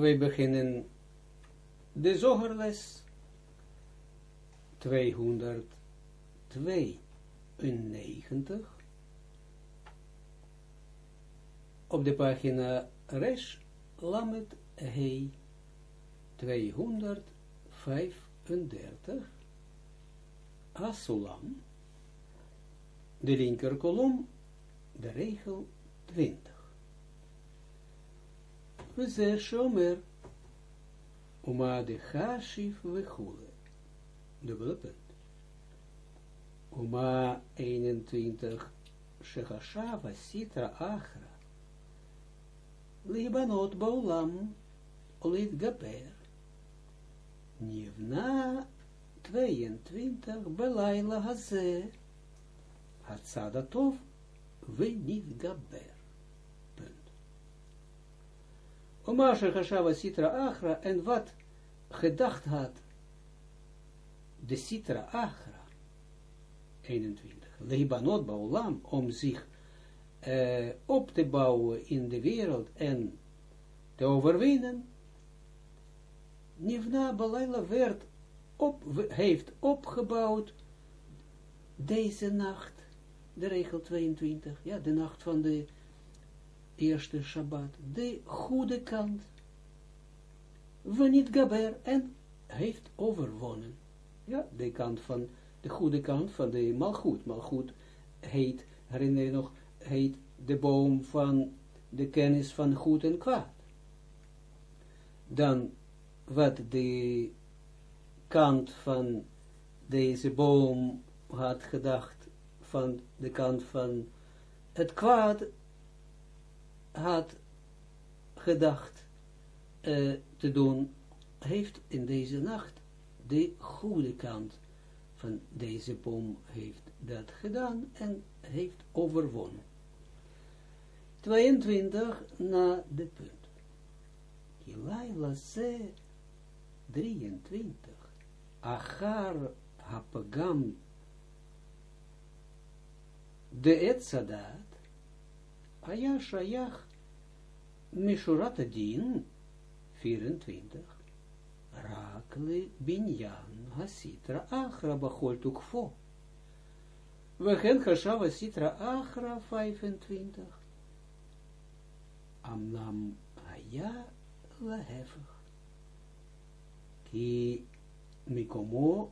we beginnen de zogerles 292 op de pagina Resh Lamet Hei 235 Asulam de linker kolom de regel 20 we zeer shomer Uma de Hashif Vechule. Dubbele punt. Uma 21 Shechashava Sitra Achra. Libanot Baulam Olit Gaber. Nivna 22 Belaila Haze. Hatzada Tov Venit Gaber. Oma Shechashava Sitra Achra, en wat gedacht had de Sitra Achra, 21, Libanot Baulam, om zich uh, op te bouwen in de wereld en te overwinnen, Nivna Balaila werd op, heeft opgebouwd deze nacht, de regel 22, ja, de nacht van de eerste Shabbat, de goede kant, niet Gaber, en heeft overwonnen. Ja, de kant van, de goede kant van de Malchut. Malchut heet, herinner je nog, heet de boom van de kennis van goed en kwaad. Dan, wat de kant van deze boom had gedacht, van de kant van het kwaad, had gedacht uh, te doen, heeft in deze nacht de goede kant van deze boom heeft dat gedaan en heeft overwonnen. 22 na de punt. Hilaila ze 23. Achar hapagam de etzadat Aya Shayach Mishurat Adin 24 Rakle Binyan Hasitra Achra Bachol Tukfo Wegen Hashava Sitra Achra 25 Amnam Aya Lahevach Ki Mikomo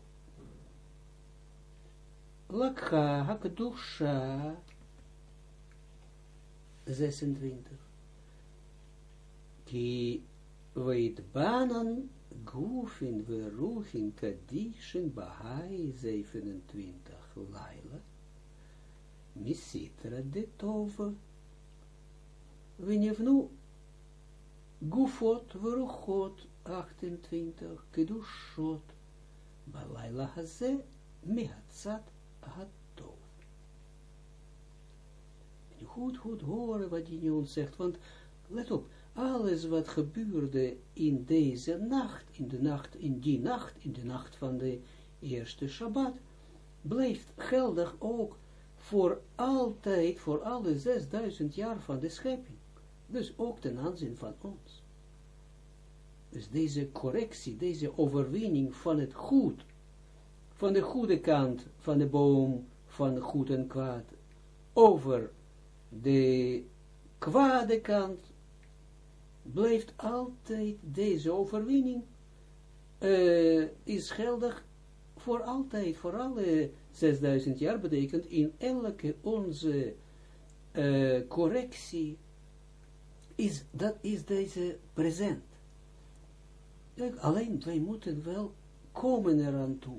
Lakha Hakdusha 26. Ki banan gufin veruchin kadishin bahai 27. Laila. Misitra de tova. Vinevnu gufot veruchot 28. Kedushot. Balaila haze mihatzat hat goed, goed horen wat die ons zegt, want let op, alles wat gebeurde in deze nacht, in de nacht, in die nacht, in de nacht van de eerste Shabbat, blijft geldig ook voor altijd, voor alle 6000 jaar van de schepping. Dus ook ten aanzien van ons. Dus deze correctie, deze overwinning van het goed, van de goede kant van de boom, van goed en kwaad, over de kwade kant blijft altijd deze overwinning uh, is geldig voor altijd, voor alle 6000 jaar betekent in elke onze uh, correctie is, dat is deze present. alleen wij moeten wel komen eraan toe.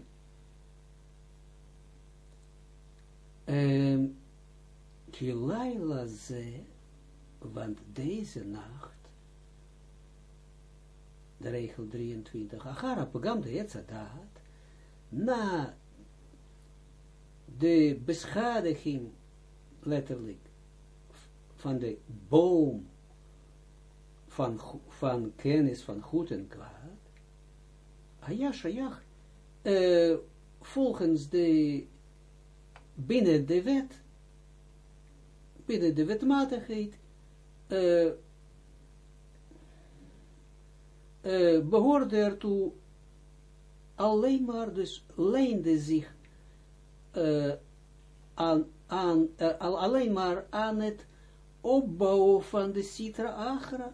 Um, Kilaila ze, want deze nacht, de regel 23, Achara pagam de na de beschadiging, letterlijk, van de boom van, van kennis van goed en kwaad, Ayash, Ayach, uh, volgens de, binnen de wet, binnen de wetmatigheid, uh, uh, behoorde ertoe alleen maar, dus leende zich uh, aan, aan alleen maar aan het opbouwen van de Sitra Agra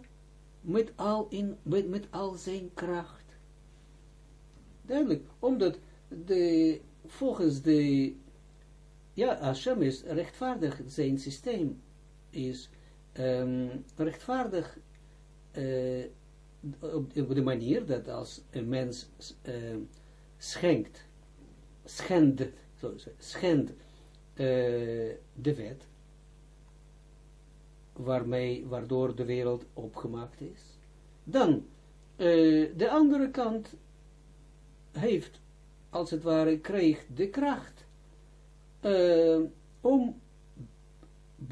met al, met, met al zijn kracht. Duidelijk, omdat de, volgens de, ja, Hashem is rechtvaardig, zijn systeem is um, rechtvaardig uh, op, de manier dat als een mens uh, schenkt, schendt, schendt uh, de wet, waarmee, waardoor de wereld opgemaakt is. Dan, uh, de andere kant heeft, als het ware, kreeg de kracht uh, om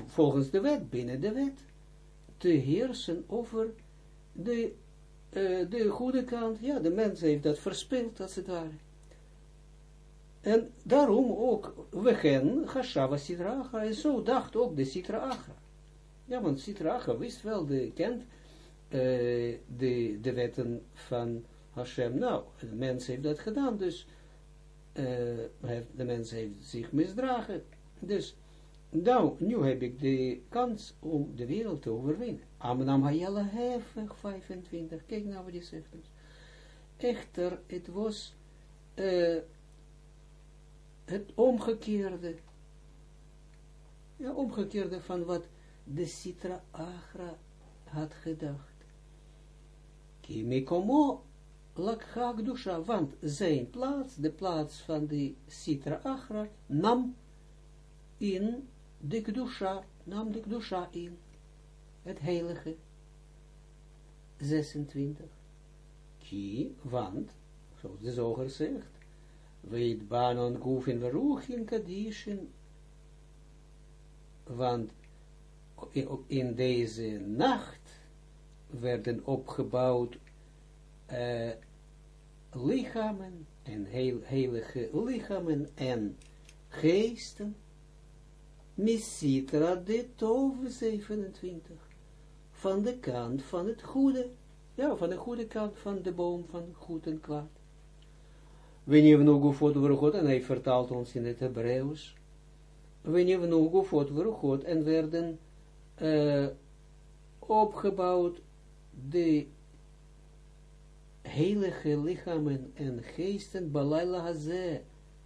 volgens de wet, binnen de wet, te heersen over de, uh, de goede kant. Ja, de mens heeft dat verspeeld, als het ware. En daarom ook, we gaan Hashava Sitra Achra, en zo dacht ook de Sitra Achra. Ja, want Sitra Achra wist wel, de, kent uh, de, de wetten van Hashem. Nou, de mens heeft dat gedaan, dus de mens heeft zich misdragen. Dus nou, nu heb ik de kans om de wereld te overwinnen. Amnam Hayala heftig 25. Kijk nou wat hij zegt dus. Echter, het was uh, het omgekeerde. Ja, omgekeerde van wat de Sitra Agra had gedacht. Kimikomo lakha want zijn plaats, de plaats van de Sitra Agra, nam in de Gdusha, nam de Gdusha in, het heilige, 26. Ki, want, zoals de zoger zegt, weet banon gufin veruchin kadishin, want in deze nacht werden opgebouwd uh, lichamen en heilige lichamen en geesten, Misitra de Tov 27. Van de kant van het goede. Ja, van de goede kant van de boom van goed en kwaad. Wanneer we nog voor God, en hij vertaalt ons in het Hebreeuws. Wanneer we nog voor God, en werden uh, opgebouwd de heilige lichamen en geesten, Balayla Hazeh,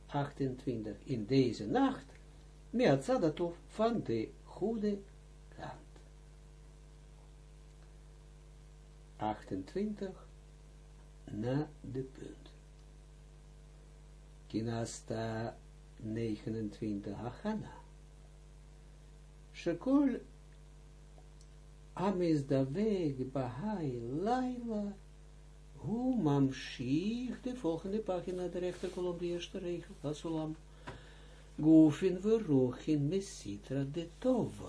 28, in deze nacht, Meatzadatov van de goede kant. 28 na de punt. Kinasta 29 Hachana. Amis Daveg Bahai Hu Mamshich, de volgende pagina, de rechterkolom, de eerste regel, Hasulam. Gufin verrochin mesitra de tov.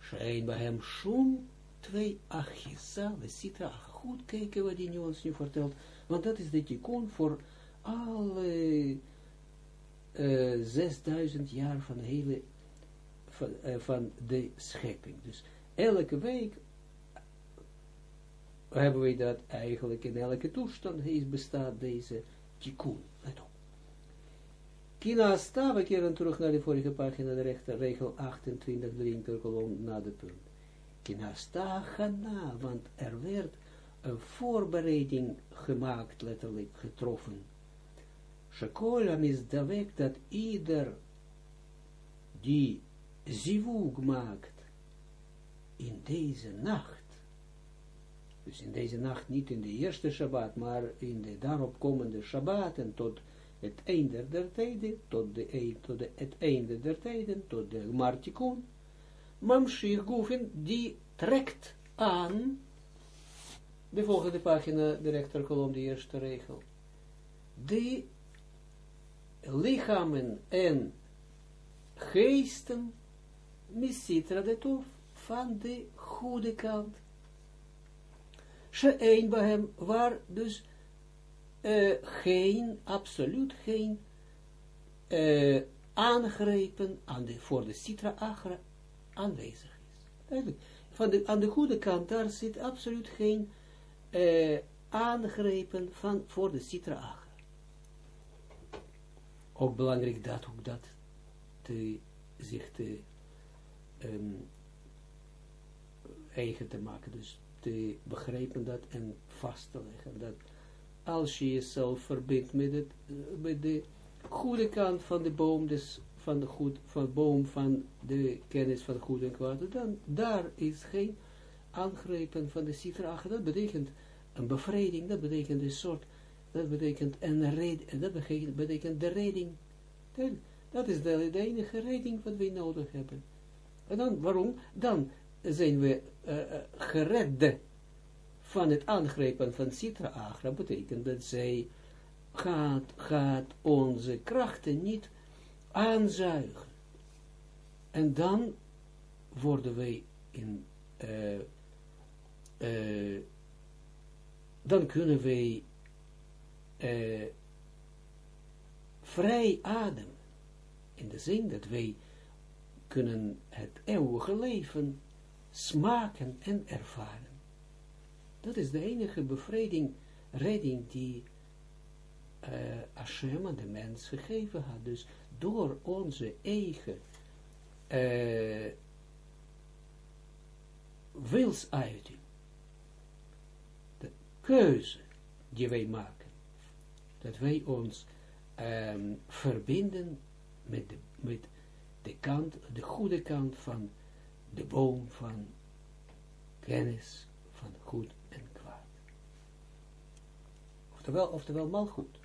Schein bij hem shum twee achisa, mesitra. Goed kijken wat die ons nu vertelt, want dat is de tikkun voor alle uh, 6000 jaar van hele, van, uh, van de schepping. Dus elke week hebben we dat eigenlijk in elke toestand is bestaat deze tikkun. Let op. Kina sta, we keren terug naar de vorige pagina, de rechter, regel 28, de linkerkolom, na de punt. Kina sta, gana, want er werd een voorbereiding gemaakt, letterlijk getroffen. Shekolam is davek dat ieder die zivug maakt in deze nacht, dus in deze nacht niet in de eerste Shabbat, maar in de daaropkomende Shabbat en tot het einde der tijden, tot, de, tot de, het einde der tijden, tot de Martikun, Mamshir Gufin, die trekt aan, de volgende pagina, de rechterkolom, de eerste regel, die lichamen en geesten, misitra de tof, van de goede kant. Hem, waar dus uh, geen, absoluut geen uh, aangrepen aan de, voor de Citra Agra aanwezig is. Van de, aan de goede kant, daar zit absoluut geen uh, aangrepen van, voor de Sitra Agra. Ook belangrijk dat, ook dat te, zich te um, eigen te maken. Dus te begrijpen dat en vast te leggen. Dat als je jezelf verbindt met, het, uh, met de goede kant van de boom, dus van de, goed, van boom van de kennis van goed en kwaad, dan daar is geen aangrepen van de citra. Dat betekent een bevrijding, dat betekent een soort, dat betekent een red, dat betekent, de redding. Dat is de, enige redding wat wij nodig hebben. En dan, waarom? Dan zijn we uh, gered van het aangrijpen van Citra Agra, betekent dat zij gaat, gaat onze krachten niet aanzuigen. En dan worden wij in, uh, dan kunnen wij vrij ademen. In de zin dat wij kunnen het eeuwige leven smaken en ervaren. Dat is de enige bevrijding, redding die uh, aan de mens gegeven had. Dus door onze eigen uh, wilsuiting, de keuze die wij maken, dat wij ons um, verbinden met de, met de kant, de goede kant van de boom van kennis van goed en kwaad. Oftewel, oftewel mal goed.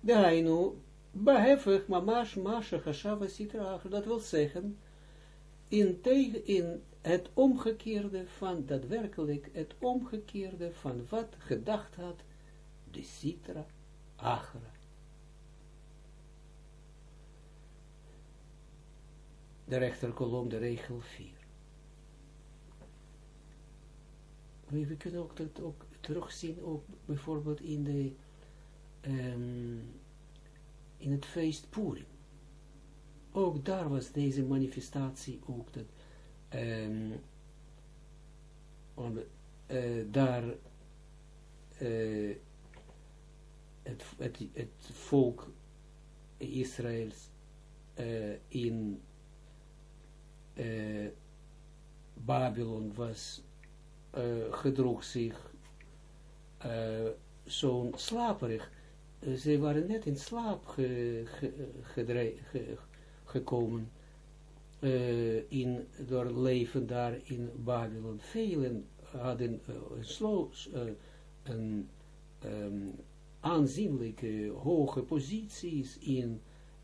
De heinu, beheffig, mamash, masha, hashava, sitra, dat wil zeggen, in, tegen, in het omgekeerde van, daadwerkelijk het omgekeerde van wat gedacht had, de sitra, achra. de rechterkolom, de regel 4. We, kunnen ook dat ook terugzien, ook bijvoorbeeld in de um, in het feest Purim. Ook daar was deze manifestatie ook dat um, daar uh, het, het, het volk Israëls uh, in Babylon was, gedroeg zich uh, zo'n slaperig. ze waren net in slaap ge, ge, ge, gekomen in, door leven daar in Babylon. Velen hadden slow, een um, aanzienlijke hoge posities in,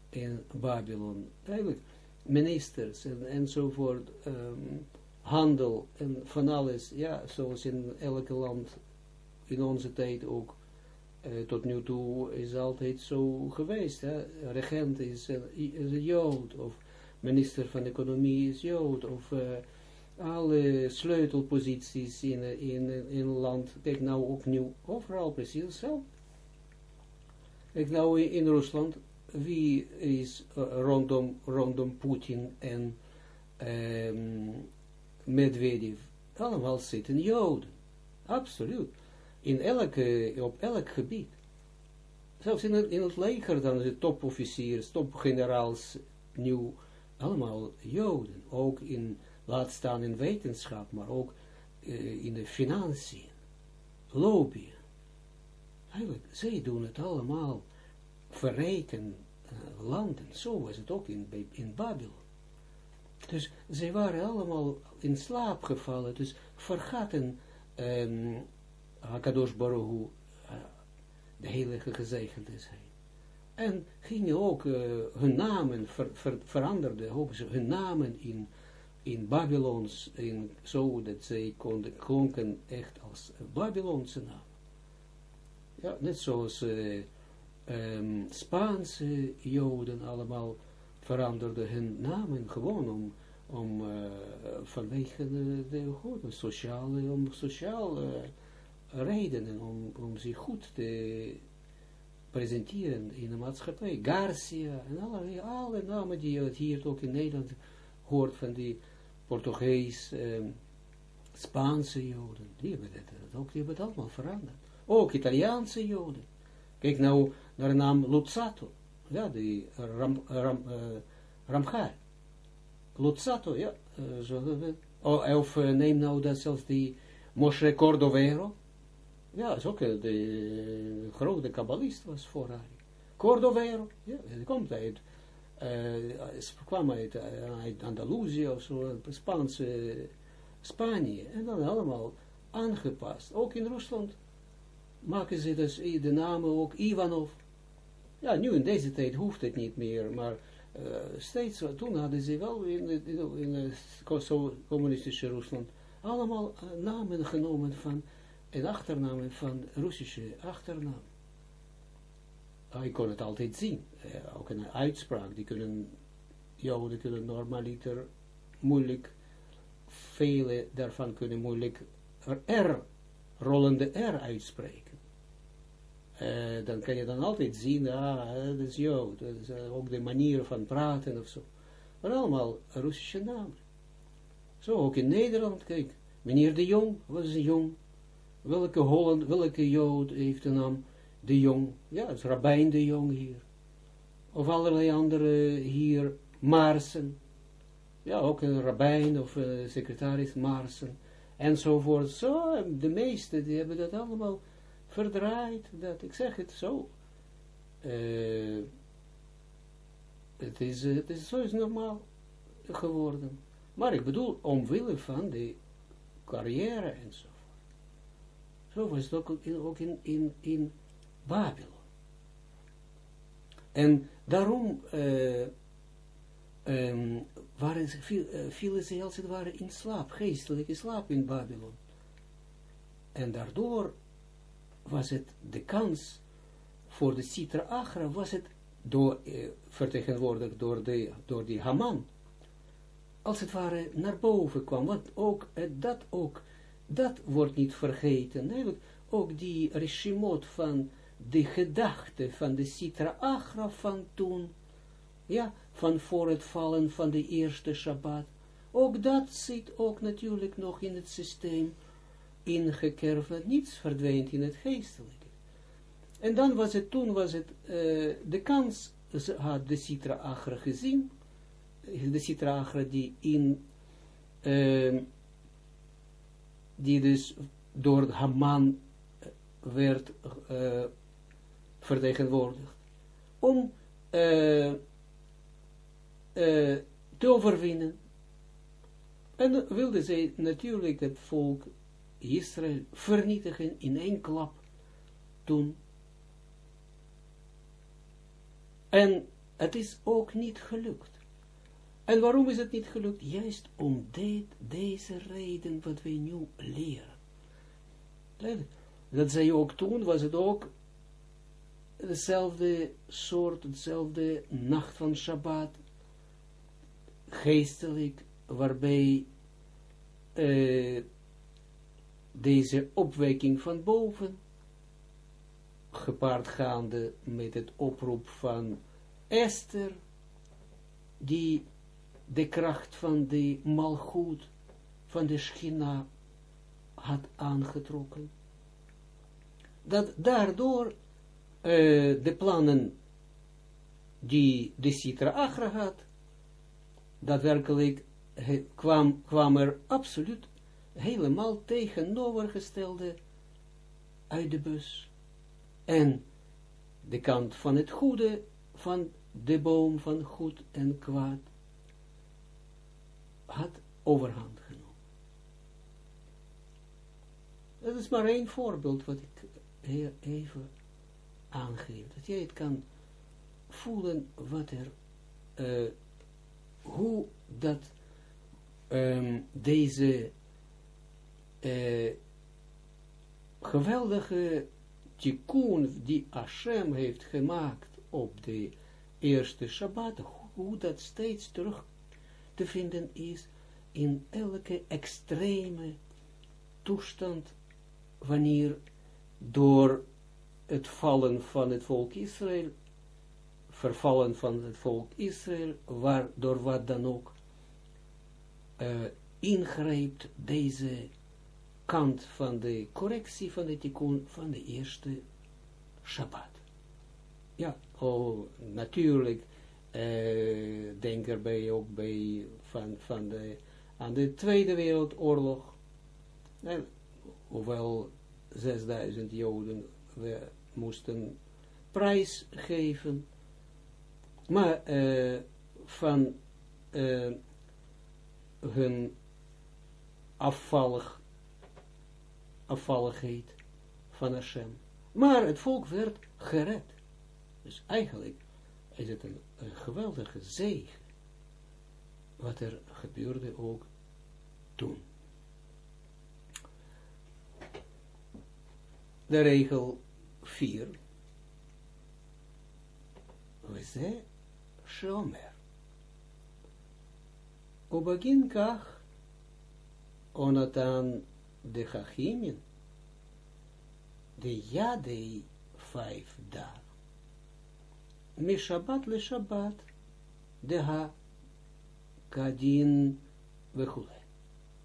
in Babylon. Eigenlijk ministers en, enzovoort, um, handel en van alles, ja, zoals in elke land in onze tijd ook, uh, tot nu toe is altijd zo geweest, hè? regent is, uh, is een jood, of minister van economie is jood, of uh, alle sleutelposities in, in, in een land, kijk nou ook nieuw, overal precies zo. Kijk nou in Rusland, wie is rondom, rondom Poetin en um, Medvedev, allemaal zitten Joden. Absoluut. In elke, op elk gebied. Zelfs in het, leger, dan de topofficiers, topgeneraals, nieuw, allemaal Joden. Ook in, laat staan in wetenschap, maar ook uh, in de financiën, lobby. Eigenlijk, zij doen het allemaal verrijken uh, landen. Zo was het ook in, in Babylon. Dus zij waren allemaal in slaap gevallen, dus vergaten um, Hakadosh Baruch uh, de heilige gezegende zijn. En gingen ook uh, hun namen, ver, ver, veranderden hun namen in, in Babylons, in, zo dat zij konden, klonken echt als Babylonse naam. Ja, net zoals uh, Spaanse Joden allemaal veranderden hun namen gewoon om, om uh, vanwege de, de, sociale, om sociale redenen, om, om zich goed te presenteren in de maatschappij. Garcia en alle, alle namen die je hier ook in Nederland hoort van die Portugees, um, Spaanse Joden, die hebben dat ook, die hebben het allemaal veranderd. Ook Italiaanse Joden. Kijk nou naar de naam Luzzato, ja, die Ram, Ram, uh, Ramchal. Luzzato, ja, uh, zo, uh, of neem nou dat die Moshe Cordovero, ja, is ook de grote kabbalist was voor haar. Cordovero, ja, die komt uit, uh, kwam uit, uit Andalusië of zo, Spaanse Spanje, en dan allemaal aangepast. Ook in Rusland maken ze dus de namen ook Ivanov. Ja, nu in deze tijd hoeft het niet meer, maar uh, steeds, toen hadden ze wel in, in, in communistische Rusland allemaal uh, namen genomen van, en achternamen van Russische achternaam. Ik kon het altijd zien, uh, ook een uitspraak, die kunnen, Joden kunnen normaliter moeilijk vele daarvan kunnen moeilijk R, rollende R uitspreken. Uh, dan kan je dan altijd zien, ah, dat is Jood, dat is uh, ook de manier van praten of zo. Maar allemaal Russische namen. Zo, ook in Nederland, kijk, meneer de Jong, wat is de Jong? Welke Holland, welke Jood heeft de naam de Jong? Ja, het is Rabijn de Jong hier. Of allerlei andere hier, Marsen ja, ook een rabbijn of uh, secretaris Marsen, enzovoort. Zo, de meesten, die hebben dat allemaal verdraaid, dat, ik zeg het zo. Uh, het, is, het is zo is normaal geworden. Maar ik bedoel, omwille van de carrière enzovoort. Zo was het ook in, ook in, in, in Babylon. En daarom uh, um, waren ze, viel, uh, vielen ze als het ware in slaap, geestelijke slaap in Babylon. En daardoor was het de kans voor de Sitra Achra, was het door, uh, vertegenwoordigd door, de, door die Haman, als het ware naar boven kwam, want ook, uh, dat ook, dat wordt niet vergeten, ook die regimot van de gedachte van de Sitra Achra van toen, ja, van voor het vallen van de eerste Shabbat. Ook dat zit ook natuurlijk nog in het systeem ingekerfd, niets verdwijnt in het geestelijke. En dan was het, toen was het, uh, de kans, had de Sitra Achra gezien, de Sitra Achra die in, uh, die dus door Haman werd uh, vertegenwoordigd, om te overwinnen. En wilde zij natuurlijk het volk Israël vernietigen in één klap toen. En het is ook niet gelukt. En waarom is het niet gelukt? Juist om dit, deze reden wat wij nu leren. Dat zij ook toen, was het ook dezelfde soort, dezelfde nacht van Shabbat, geestelijk, waarbij uh, deze opwekking van boven, gepaard gaande met het oproep van Esther, die de kracht van de malgoed, van de schina, had aangetrokken. Dat daardoor uh, de plannen die de Sitra Agra had, daadwerkelijk kwam, kwam er absoluut helemaal tegenovergestelde uit de bus. En de kant van het goede, van de boom van goed en kwaad, had overhand genomen. Dat is maar één voorbeeld wat ik hier even aangeef. Dat jij het kan voelen wat er uh, hoe dat um, deze uh, geweldige tikkun die Hashem heeft gemaakt op de eerste Shabbat, hoe dat steeds terug te vinden is in elke extreme toestand, wanneer door het vallen van het volk Israël vervallen van het volk Israël, waardoor wat dan ook uh, ingrijpt deze kant van de correctie van de tikkun van de eerste Shabbat. Ja, oh, natuurlijk, uh, denk erbij ook bij van, van de, aan de Tweede Wereldoorlog, en, eh, hoewel 6000 Joden we moesten prijs geven, maar uh, van uh, hun afvallig, afvalligheid van Hashem. Maar het volk werd gered. Dus eigenlijk is het een, geweldige zegen wat er gebeurde ook toen. De regel 4. We zijn Shomer. Obaginkach Onatan de Chachinin, de Jadei vijf daar. Mi Shabbat le Shabbat, de ha kadin vechule.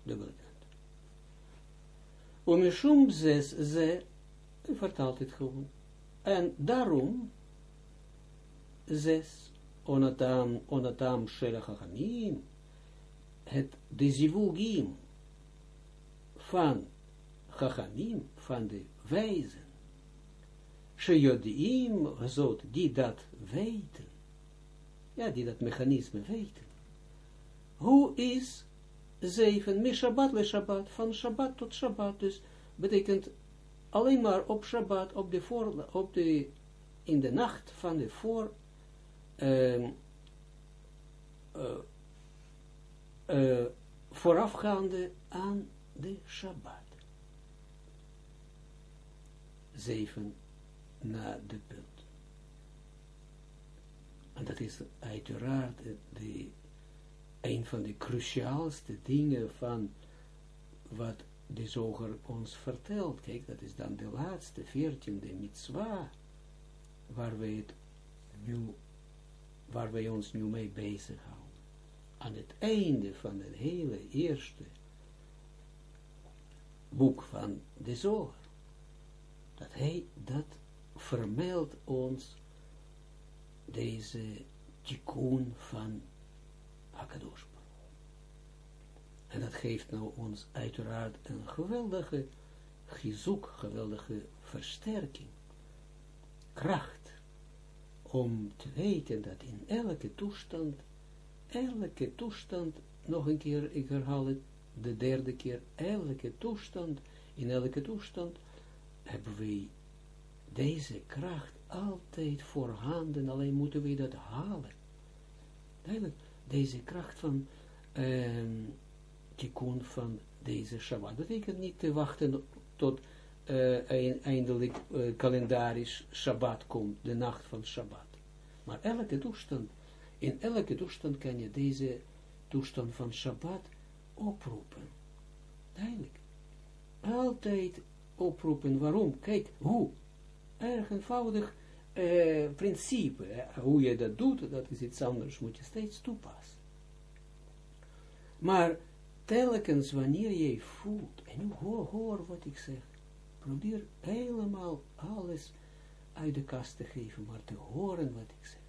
Dubbele punt. Omishum zes ze, vertaalt het gewoon. En daarom, zes, onatam, onatam shel chachamim, het de zivugim, van Chachamim, van de wijzen, Sheyodiim, zot, die dat weten, ja, die dat mechanisme weten. Hoe is zeven, mi Shabbat le Shabbat, van Shabbat tot Shabbat, dus betekent alleen maar op Shabbat, op de voor, op de, in de nacht van de voor, uh, uh, uh, voorafgaande aan de Shabbat. Zeven na de punt. En dat is uiteraard de, een van de cruciaalste dingen van wat de zoger ons vertelt. Kijk, dat is dan de laatste, veertiende mitzwa, waar wij het nu, waar wij ons nu mee bezighouden. Aan het einde van het hele eerste boek van de zoger. Dat hij, dat vermeldt ons deze tikkun van Hakadosh En dat geeft nou ons uiteraard een geweldige gezoek, geweldige versterking, kracht, om te weten dat in elke toestand, elke toestand, nog een keer, ik herhaal het, de derde keer, elke toestand, in elke toestand, hebben wij deze kracht altijd voorhanden, alleen moeten we dat halen. Duidelijk, deze kracht van tikkun van deze Shabbat. Dat betekent niet te wachten tot uh, eindelijk uh, kalendarisch Shabbat komt, de nacht van Shabbat. Maar elke toestand, in elke toestand kan je deze toestand van Shabbat oproepen. Duidelijk. Altijd oproepen. Waarom? Kijk, hoe? Erg eenvoudig uh, principe. Hoe je dat doet, dat is iets anders. Moet je steeds toepassen. Maar telkens wanneer je voelt, en nu hoor, hoor wat ik zeg. Probeer helemaal alles uit de kast te geven, maar te horen wat ik zeg.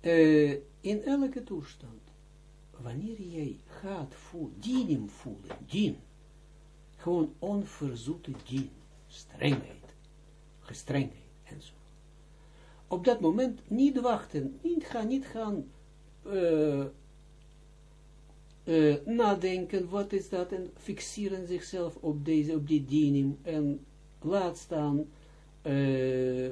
Uh, in elke toestand wanneer jij gaat voelen, dinim voelen, din, gewoon onverzoete din, strengheid, gestrengheid enzo. Op dat moment niet wachten, niet gaan, niet gaan uh, uh, nadenken, wat is dat, en fixeren zichzelf op deze, op die dinim, en laat staan uh,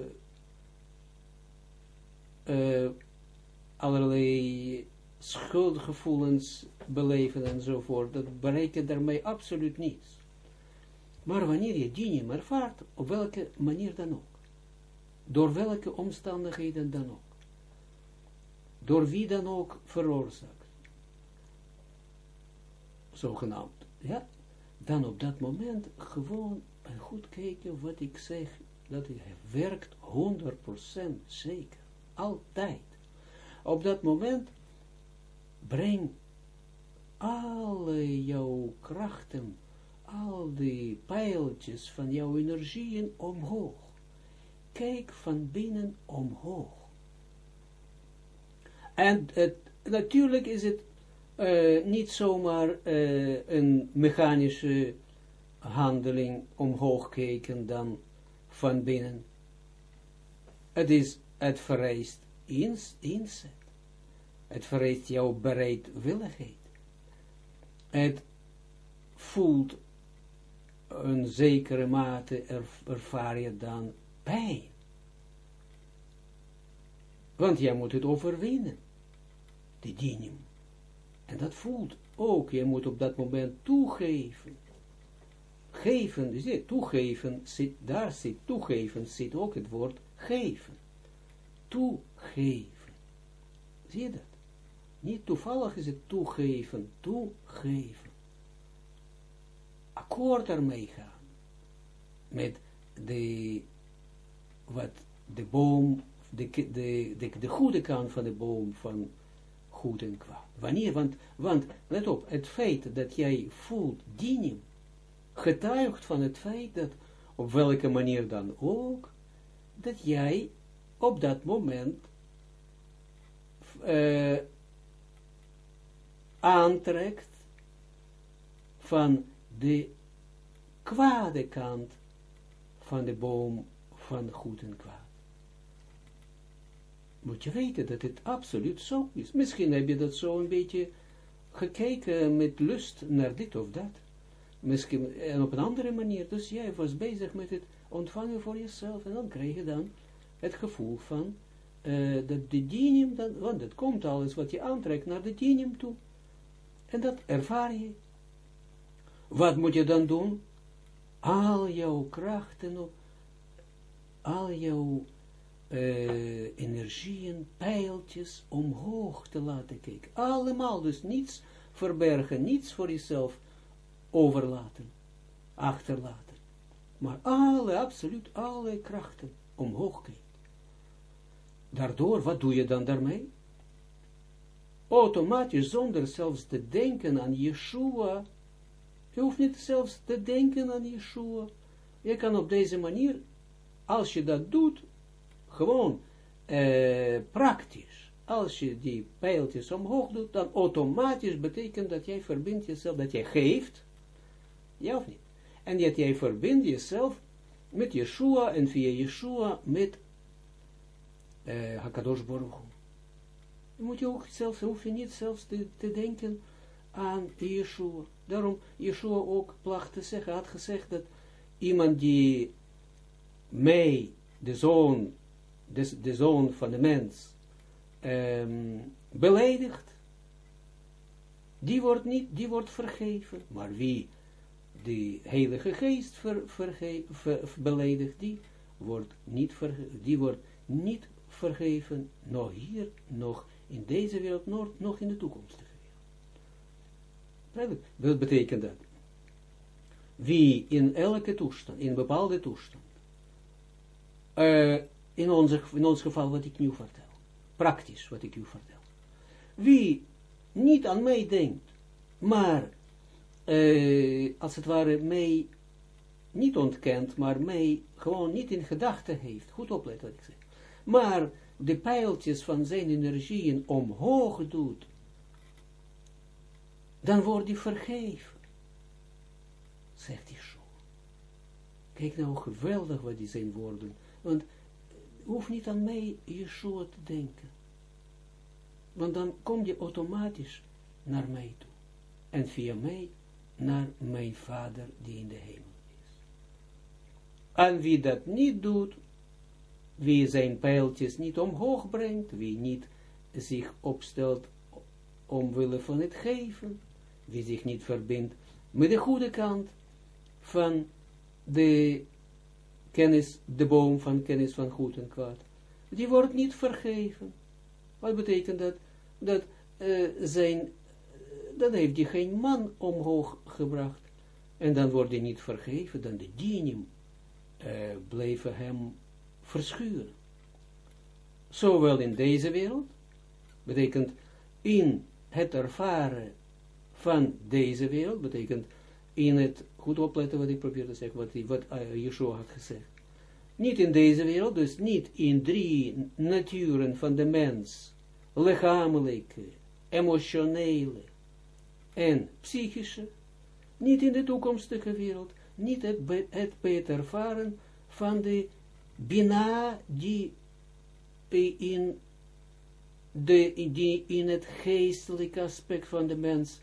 allerlei schuldgevoelens beleven enzovoort, dat bereikt daarmee absoluut niets. Maar wanneer je die ervaart, op welke manier dan ook, door welke omstandigheden dan ook, door wie dan ook veroorzaakt, zogenaamd, ja, dan op dat moment gewoon goed kijken wat ik zeg, dat het werkt 100% zeker, altijd. Op dat moment breng alle jouw krachten, al die pijltjes van jouw energieën omhoog. Kijk van binnen omhoog. En het, natuurlijk is het uh, niet zomaar uh, een mechanische handeling omhoog kijken dan van binnen. Het is, het vereist inzet. Het vereist jouw bereidwilligheid. Het voelt een zekere mate ervaar je dan pijn. Want jij moet het overwinnen. De dinim. En dat voelt ook. Je moet op dat moment toegeven. Geven, je, toegeven, zit, daar zit toegeven, zit ook het woord geven. Toegeven. Zie je dat? Niet toevallig is het toegeven, toegeven. Akkoord ermee gaan. Met de, wat de boom, de, de, de, de goede kant van de boom van goed en kwaad. Wanneer? Want, want, let op, het feit dat jij voelt dienen, getuigt van het feit dat, op welke manier dan ook, dat jij op dat moment uh, aantrekt van de kwade kant van de boom van goed en kwaad. Moet je weten dat het absoluut zo is. Misschien heb je dat zo een beetje gekeken met lust naar dit of dat. Misschien, en op een andere manier. Dus jij was bezig met het ontvangen voor jezelf. En dan krijg je dan het gevoel van uh, dat de dienium, dan, want het komt alles wat je aantrekt naar de dienium toe. En dat ervaar je. Wat moet je dan doen? Al jouw krachten, al jouw uh, energieën, pijltjes omhoog te laten kijken. Allemaal, dus niets verbergen, niets voor jezelf overlaten, achterlaten. Maar alle, absoluut alle krachten omhoog kijken. Daardoor, wat doe je dan daarmee? Automatisch, zonder zelfs te denken aan Yeshua. Je hoeft niet zelfs te denken aan Yeshua. Je kan op deze manier, als je dat doet, gewoon eh, praktisch. Als je die pijltjes omhoog doet, dan automatisch betekent dat jij verbindt jezelf, dat jij geeft, ja of niet? En dat jij verbindt jezelf met Yeshua en via Yeshua met uh, Hakadosh Baruch moet je ook zelfs, hoef je niet zelfs te, te denken aan Yeshua. Daarom Yeshua ook placht te zeggen, had gezegd dat iemand die mij, de zoon, de, de zoon van de mens, um, beledigt, die wordt niet, die wordt vergeven. Maar wie de heilige geest ver, beledigt, die wordt niet, die wordt niet vergeven, nog hier, nog in deze wereld, nog, nog in de toekomstige wereld. Wat betekent dat? Wie in elke toestand, in bepaalde toestand, uh, in, onze, in ons geval wat ik nu vertel, praktisch wat ik u vertel, wie niet aan mij denkt, maar uh, als het ware mij niet ontkent, maar mij gewoon niet in gedachten heeft, goed opletten wat ik zeg, maar de pijltjes van zijn energieën omhoog doet, dan wordt hij vergeven. Zegt hij zo. Kijk nou geweldig wat die zijn woorden. Want hoef niet aan mij Yeshua te denken. Want dan kom je automatisch naar mij toe. En via mij naar mijn vader die in de hemel is. En wie dat niet doet, wie zijn pijltjes niet omhoog brengt, wie niet zich opstelt omwille van het geven, wie zich niet verbindt met de goede kant van de kennis, de boom van kennis van goed en kwaad, die wordt niet vergeven. Wat betekent dat? Dat uh, zijn, dan heeft hij geen man omhoog gebracht. En dan wordt hij niet vergeven, dan de dinim uh, bleven hem verschuren. Zowel in deze wereld, betekent in het ervaren van deze wereld, betekent in het, goed opletten wat ik probeer te zeggen, wat, wat uh, Yeshua had gezegd. Niet in deze wereld, dus niet in drie naturen van de mens, lichamelijke, emotionele en psychische, niet in de toekomstige wereld, niet het, het beter ervaren van de Bina die in, de, die in het geestelijke aspect van de mens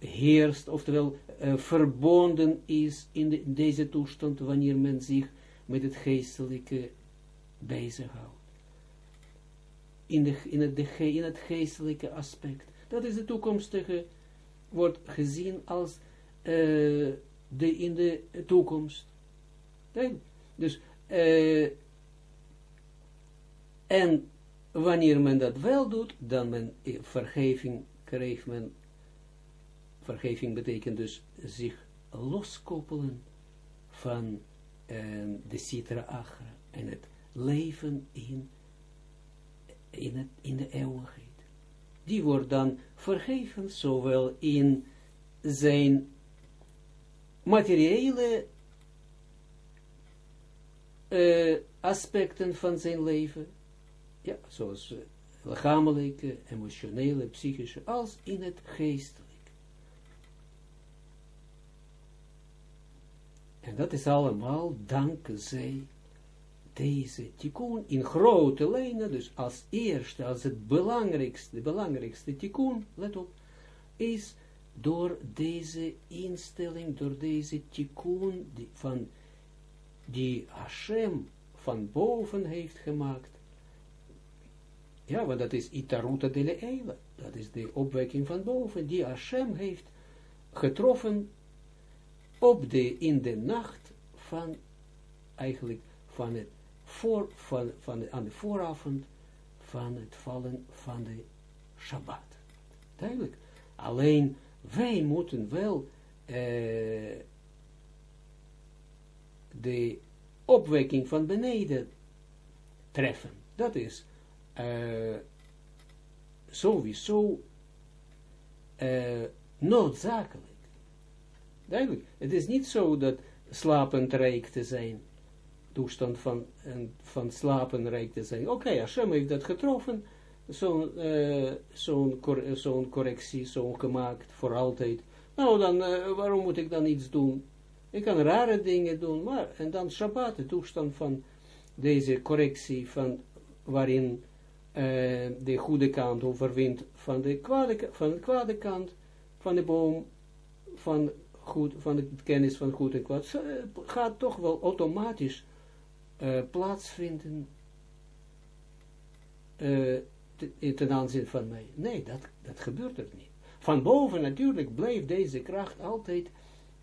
heerst, oftewel uh, verbonden is in, de, deze toestand, wanneer men zich met het geestelijke bezighoudt. In, de, in, het, de, geestelijke aspect. Dat is de toekomstige, wordt gezien als uh, de in de toekomst. Dus, uh, en wanneer men dat wel doet, dan men vergeving krijgt men, vergeving betekent dus zich loskoppelen van uh, de citra agra en het leven in, in, het, in de eeuwigheid. Die wordt dan vergeven, zowel in zijn materiële uh, aspecten van zijn leven, ja, zoals uh, lichamelijke, emotionele, psychische, als in het geestelijk. En dat is allemaal dankzij deze tikkun in grote lijnen, dus als eerste, als het belangrijkste, de belangrijkste tikkun, let op, is door deze instelling, door deze tikkun van die Hashem van boven heeft gemaakt. Ja, want dat is Itaruta de Eile. Dat is de opwekking van boven, die Hashem heeft getroffen op de, in de nacht van, eigenlijk van het voor, van, van aan de vooravond van het vallen van de Shabbat. Duidelijk. Alleen wij moeten wel uh, de opwekking van beneden treffen. Dat is uh, sowieso uh, noodzakelijk. Duidelijk. Het is niet zo dat slapend rijk te zijn, toestand van, van slapen rijk te zijn. Oké, okay, Hashem heeft dat getroffen, zo'n uh, cor zo correctie, zo'n gemaakt voor altijd. Nou, dan, waarom moet ik dan iets doen? Ik kan rare dingen doen, maar, en dan Shabbat, de toestand van deze correctie, van, waarin uh, de goede kant overwint van de, kwade, van de kwade kant, van de boom, van, goed, van de kennis van goed en kwaad, gaat toch wel automatisch plaatsvinden ten aanzien van mij. Nee, dat, dat gebeurt er niet. Van boven natuurlijk blijft deze kracht altijd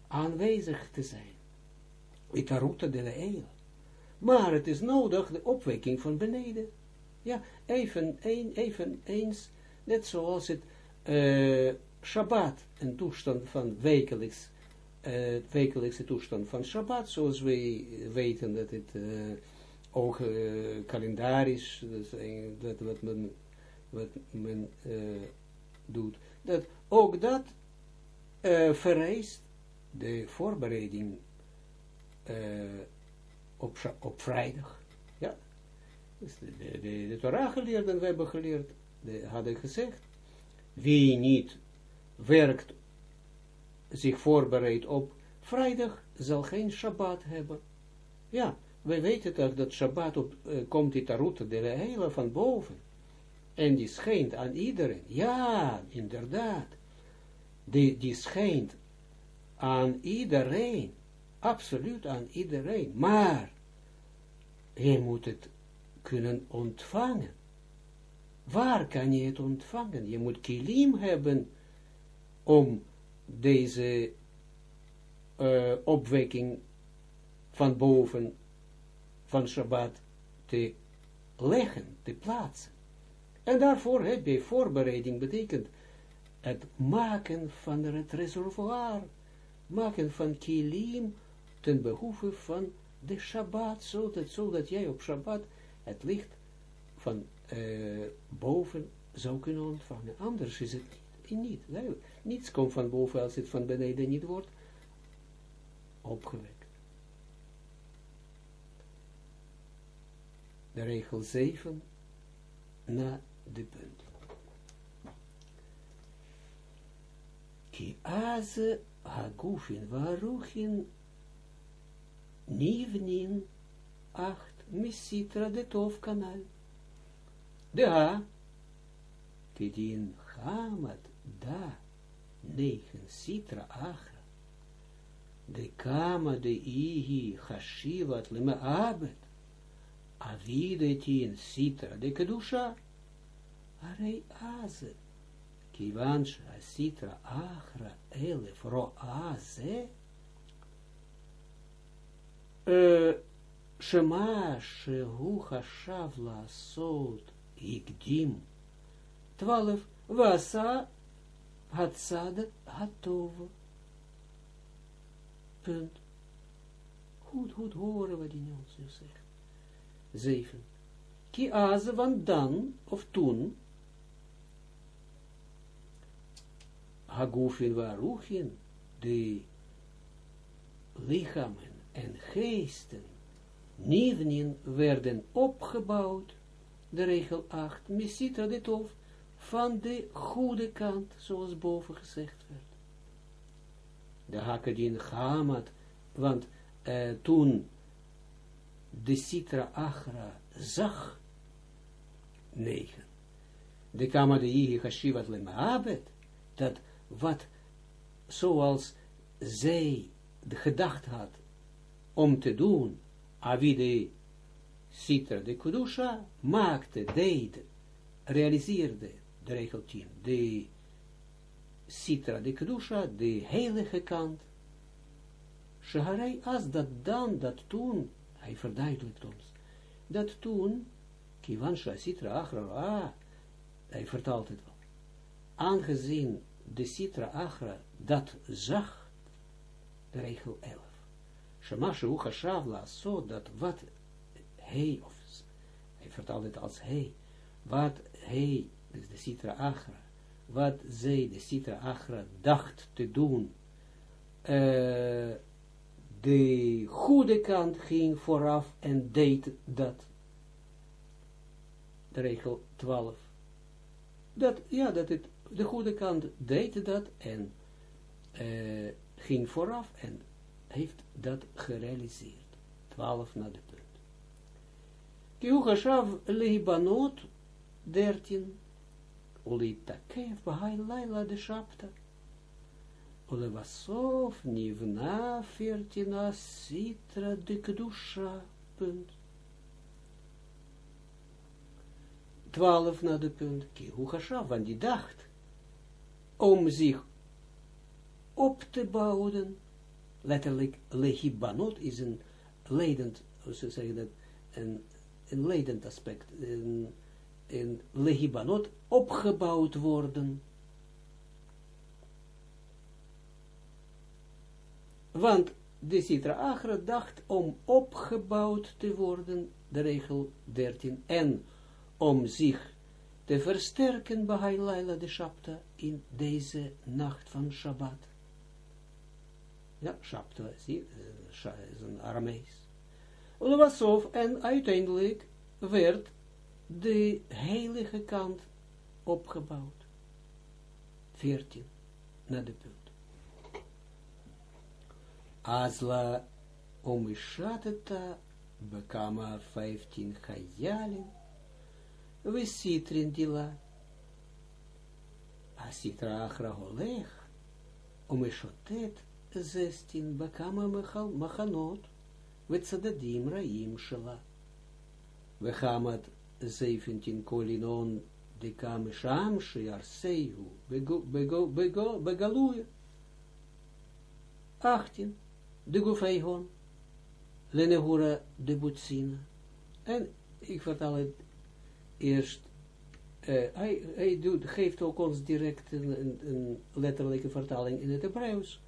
aanwezig te zijn. Itaruta de Eile. Maar het is nodig de opwekking van beneden. Ja, even, even eens, net zoals het uh, Shabbat, een toestand van wekelijks, uh, wekelijkse toestand van Shabbat, zoals wij weten dat het uh, ook kalendarisch, dat, dat wat men wat men doet, dat ook dat vereist de voorbereiding uh, op, op vrijdag. Ja, dus de, de, de, Torah geleerden, we hebben geleerd, de, hadden gezegd, wie niet werkt, zich voorbereidt op vrijdag, zal geen Shabbat hebben. Ja, wij weten toch dat Shabbat op, uh, komt die route de hele van boven en die schijnt aan iedereen. Ja, inderdaad. Die, die schijnt aan iedereen. Absoluut aan iedereen. Maar, je moet het kunnen ontvangen. Waar kan je het ontvangen? Je moet kilim hebben om deze uh, opwekking van boven van Shabbat te leggen, te plaatsen. En daarvoor heb je voorbereiding, betekent het maken van het reservoir, maken van kilim ten behoeve van de Shabbat, zodat, zodat jij op Shabbat het licht van uh, boven zou kunnen ontvangen. Anders is het niet. niet Niets komt van boven als het van beneden niet wordt opgewekt. De regel 7 na de punt. Ki hagufin varuchin nivnin acht misitra de tov kanal. De ha, kedin hamad da negen sitra achra. De kama de ihi hashivat lima abet. Avide tien sitra de kedusha. Arei aze. Kivan sitra achra elef aze. Shema shehu hashav sot ikdim. Twaalf. Vasa Hatzad Hatov. Punt. Goed, goed horen wat die ons nu zegt. Zeven. Ki aze, want dan, of toen, Hagufin Waruchin, de lichamen en geesten, Nivnin werden opgebouwd, de regel 8, Mesitra de Tov, van de goede kant, zoals boven gezegd werd. De Hakadin Hamad, want uh, toen de Sitra Achra zag, 9, de Kama de Ihi Hashivat Lemaabet, dat wat, zoals zij gedacht had om te doen, Avide Sitra de Kudusha, maakte, deed, realiseerde, de regel 10, de Sitra de Kedusha, de heilige kant, Shaharei as dat dan, dat toen, hij verduidelijkt ons, dat toen, Kivan Sitra Achra, hij vertaalt het wel, aangezien de Sitra Achra dat zag, de regel 11, Shemashu Hashavla, zo dat wat hij, of hij vertaalt het als hij, wat hij dus de Sitra Achra, wat zij, de Sitra Achra, dacht te doen, uh, de goede kant ging vooraf en deed dat. De regel 12. Dat, ja, dat het, de goede kant deed dat en uh, ging vooraf en heeft dat gerealiseerd. 12 naar de punt. Kiuchashav lehibanot 13 Ulitakef bahai laila de shapta. Ulevasov nivna fertina sitra de kedusha. Punt. Twaalf na de punt. Ki huchashav, want die dacht om zich op te bouwen. Letterlijk, lehibanot is een leidend, hoe ze zeggen dat, een, een leidend aspect, een in Lehibanot opgebouwd worden. Want de Sitra Achra dacht om opgebouwd te worden, de regel 13, en om zich te versterken bij Laila de Shabta in deze nacht van Shabbat. Ja, Shabta, zie, is een Aramees. En uiteindelijk werd de heilige kant opgebouwd. 14, naar de punt. Azla omishateta bekama 15 chayalin, we sitrin dila. Asitra achra holech, omishotet 16 bekama machanot, we tzadadim raim shela. We gamat 17 kolinon de kam sham shiar seihu begaluja 18 de gufeihon lenehura de butsina en ik vertel het eerst uh, hij, geeft ook ons direct een, een, letterlijke vertaling in het Hebreeuws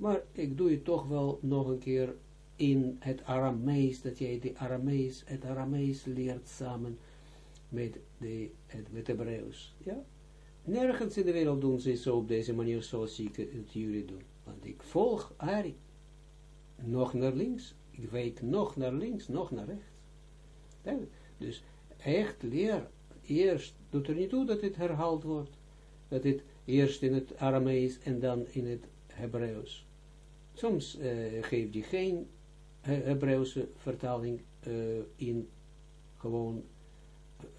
maar ik doe het toch wel nog een keer in het Aramees, dat jij de Aramees, het Aramees leert samen met de, het, met Hebreeuws, ja. Nergens in de wereld doen ze zo op deze manier zoals ik het jullie doen. Want ik volg Ari. Nog naar links. Ik weet nog naar links, nog naar rechts. Dus echt leer. Eerst doet er niet toe dat dit herhaald wordt. Dat dit eerst in het Aramees en dan in het Hebreeuws. Soms uh, geeft hij geen Hebreeuwse vertaling uh, in gewoon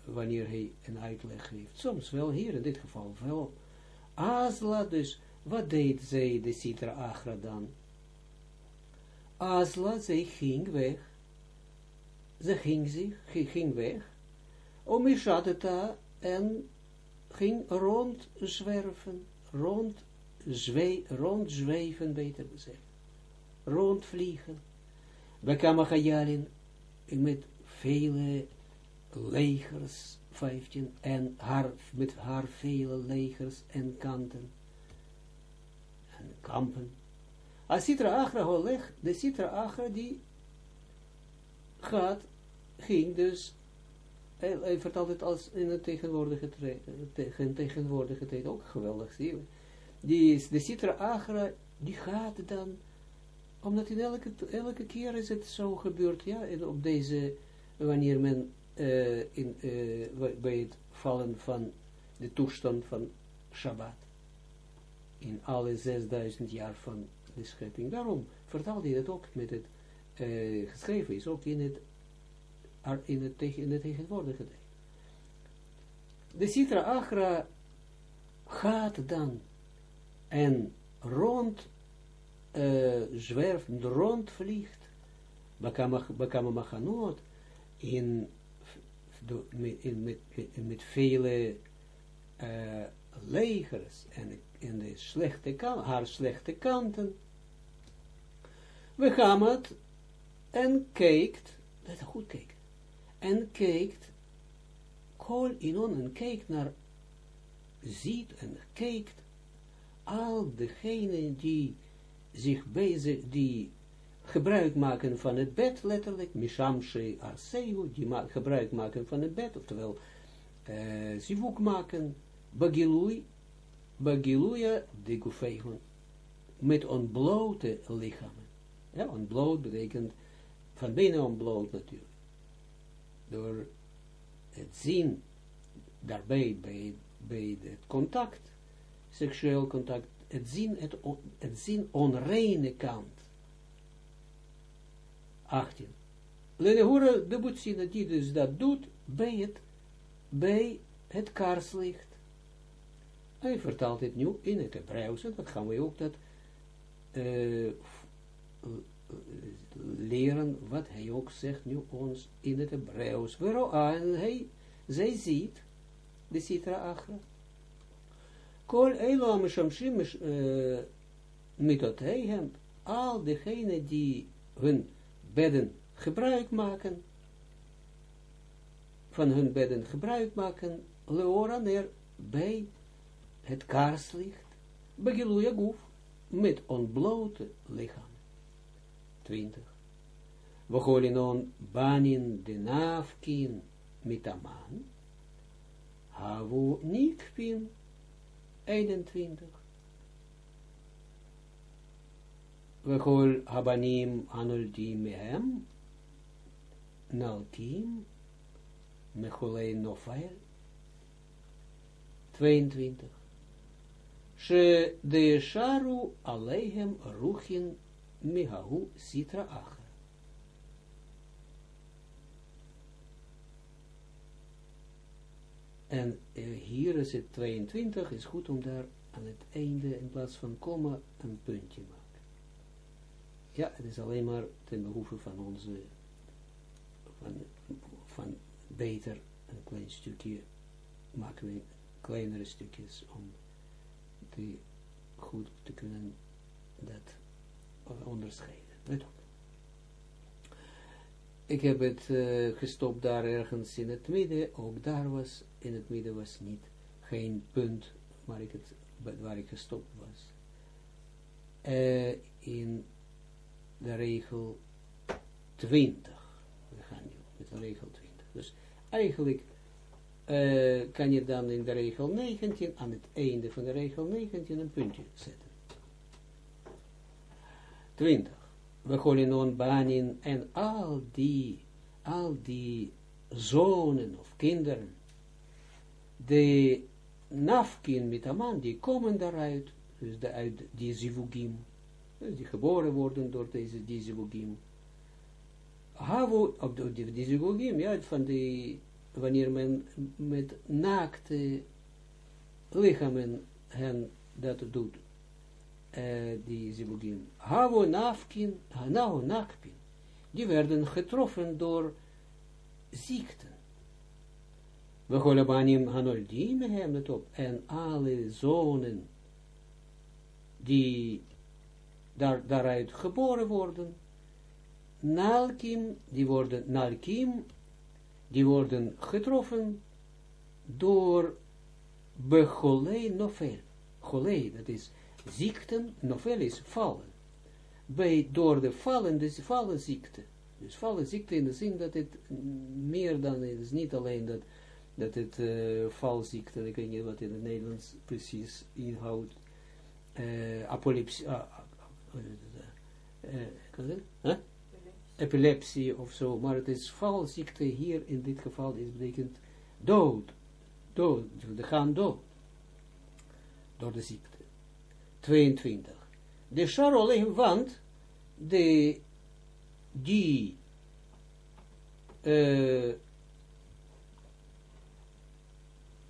wanneer hij een uitleg geeft. Soms wel, hier in dit geval wel. Azla, dus, wat deed zij, de Sitra Achra dan? Azla, zij ging weg. Ze ging zich, ging weg. Om Ishateta en ging rondzwerven, rond, zwe, rondzweven, beter gezegd. Rondvliegen. Bekama Chayarin met vele legers, 15, en haar, met haar vele legers en kanten, en kampen. Als Sitra Achra Holeg, de Sitra Achra die gaat, ging dus, hij, vertelt het als in het tegenwoordige tegen tegenwoordige tijd, ook geweldig, zie je. Die, de Sitra Achra, die gaat dan, omdat in elke, elke keer is het zo gebeurd, ja, en op deze, wanneer men uh, in, uh, bij het vallen van de toestand van Shabbat. In alle 6000 jaar van de schepping. Daarom vertaalde hij het ook met het uh, geschreven is, ook in het, in het, in tegenwoordige tijd. De Sitra Achra gaat dan en rond uh, zwerft, rondvliegt, Bakama Machanot, in met, met, met vele uh, legers en, en de slechte kant, haar slechte kanten. We gaan het en kijkt, let goed kijken, en kijkt, kol inon en kijkt naar, ziet en kijkt, al degenen die zich bezig, die gebruik maken van het bed, letterlijk, mishamshe arseu, die ma gebruik maken van het bed, oftewel, uh, zivuk maken, bagilui, bagiluja de gufeigon, met ontblote lichamen. Ja, ontbloot betekent van binnen ontbloot natuurlijk. Door het zien, daarbij bij, bij het contact, seksueel contact, het zien, het, het zien onreine kant 18. Lenehura de Butsina, die dus dat doet bij het, bij het kaarslicht. Hij vertaalt het nu in het Hebreeuws, dat gaan we ook dat uh, leren, wat hij ook zegt nu ons in het Hebreeuws. En hij, zij ziet, de Sitra Achra, Kol Elam Shamshim hem al degene die hun bedden gebruik maken, van hun bedden gebruik maken, leoran er bij het kaarslicht, begiluja goef, met ontblote lichaam. 20. We golinon banin de nafkin mitaman, havu nikpin, 21. Vechol habanim anultim mehem, naltim, mecholei nofael. 22. She de sharu alehem ruchin mihahu sitra achra. En hier is het 22, is goed om daar aan het einde in plaats van komma een puntje maken. Ja, het is alleen maar ten behoeve van onze, van, van beter een klein stukje, maken we kleinere stukjes om die goed te kunnen dat onderscheiden. Ik heb het uh, gestopt daar ergens in het midden, ook daar was, in het midden was niet, geen punt waar ik, het, waar ik gestopt was. Uh, in de regel 20. We gaan nu met de regel 20. Dus eigenlijk uh, kan je dan in de regel 19, aan het einde van de regel 19, een puntje zetten. 20. We gooien on banin en al die, al die zonen of kinderen, de nafkin met man, die komen daaruit, dus de, uit die zivugim, dus die geboren worden door deze zivugim. Havo, op de, die zivugim, ja, van die, wanneer men met naakte lichamen hen dat doet, uh, die zivugim. Havo nafkin, hanao nakpin, die werden getroffen door ziekten. We golabanim hanoldim op, en alle zonen die daar, daaruit geboren worden, nalkim, die worden, nalkim, die worden getroffen door becholei nofel. Cholei, dat is ziekten, nofel is vallen. Bij, door de vallen, dus vallen ziekte. Dus vallen ziekte in de zin dat het meer dan, is niet alleen dat, dat het uh, valziekte, ik weet niet wat in het Nederlands precies inhoudt, uh, apolepsie, uh, uh, epilepsie of zo, maar het is valziekte hier in dit geval, is betekent dood, dood, de gaan dood, door de ziekte. 22. De Charoleh, want de die uh,